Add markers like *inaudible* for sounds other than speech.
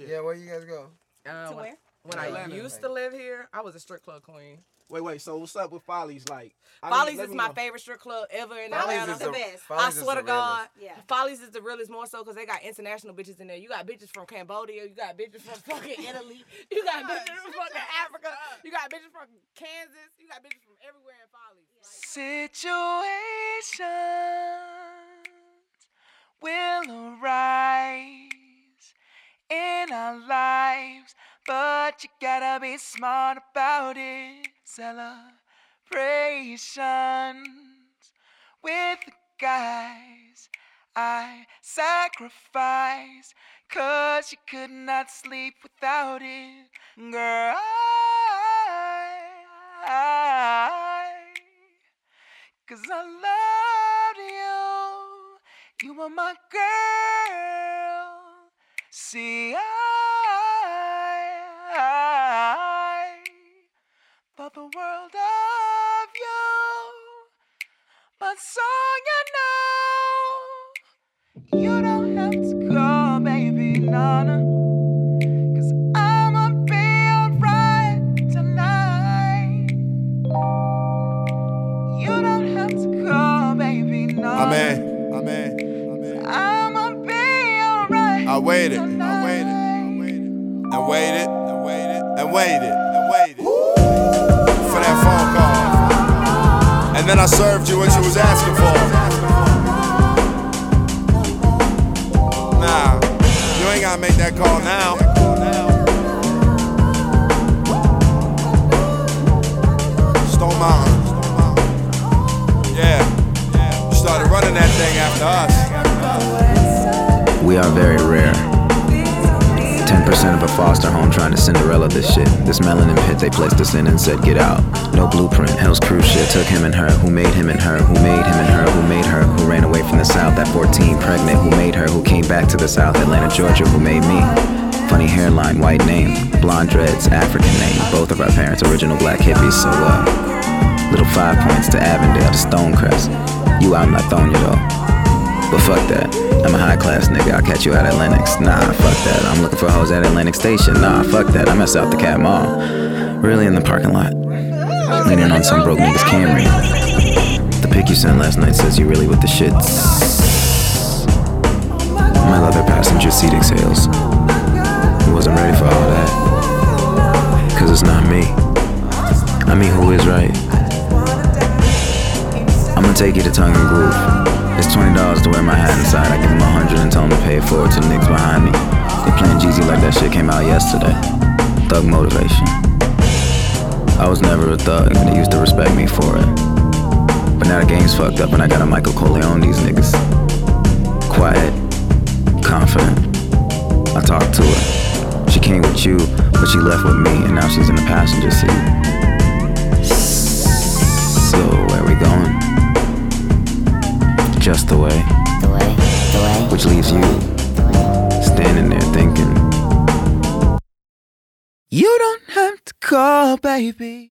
shit. Yeah, where you guys go? Uh, To when, where? when I Atlanta. used to live here, I was a strip club queen. Wait, wait. So what's up with Follies? Like, I Follies let is my know. favorite strip club ever in Follies Atlanta. is the best. I Follies is swear to God, realest. Yeah. Follies is the realest more so because they got international bitches in there. You got bitches from Cambodia, you got bitches from fucking Italy, *laughs* you got bitches from fucking Africa, *laughs* you got bitches from Kansas, you got bitches from everywhere in Follies. Like, Situations gotta be smart about it. Celebrations with the guys I sacrificed, cause you could not sleep without it. Girl, I Cause I loved you. You were my girl. See, I, the world of you. But so you know, you don't have to call, baby, nana. Cause I'ma be alright tonight. You don't have to call, baby, no. Amen. Amen. Amen. I'ma be alright. I waited. I tonight. waited. I waited. And waited. And waited. And waited. I served you what you was asking for. Nah. You ain't gotta make that call now. Stone Mountain. Yeah. You started running that thing after us. We are very rare. 10% of a foster home trying to Cinderella this shit. This melanin pit they placed us in and said, get out. No blueprint. Hell's cruise shit took him and her. Who made him and her? Who made him and her? Who made her? Who ran away from the South at 14, pregnant? Who made her? Who came back to the South, Atlanta, Georgia? Who made me? Funny hairline, white name. Blonde dreads, African name. Both of our parents, original black hippies, so uh. Little five points to Avondale to Stonecrest. You out in Lithonia though. But fuck that. I'm a high class nigga. I'll catch you out at Lenox. Nah, fuck that. I'm looking for hoes at Atlantic Station. Nah, fuck that. I'm at South DeKalb Mall. Really in the parking lot. Leaning on some broke nigga's Camry. The pic you sent last night says you really with the shits. My leather passenger seat exhales. I wasn't ready for all that. Cause it's not me. I mean, who is right? I'ma take you to tongue and groove. Wear my hat inside. I give them a hundred and tell them to pay it forward to the niggas behind me. They playing Jeezy like that shit came out yesterday. Thug motivation. I was never a thug, and they used to respect me for it. But now the game's fucked up, and I got a Michael Corleone these niggas. Quiet, confident. I talked to her. She came with you, but she left with me, and now she's in the passenger seat. So where we going? Just the way. Which leaves you standing there thinking. You don't have to call, baby.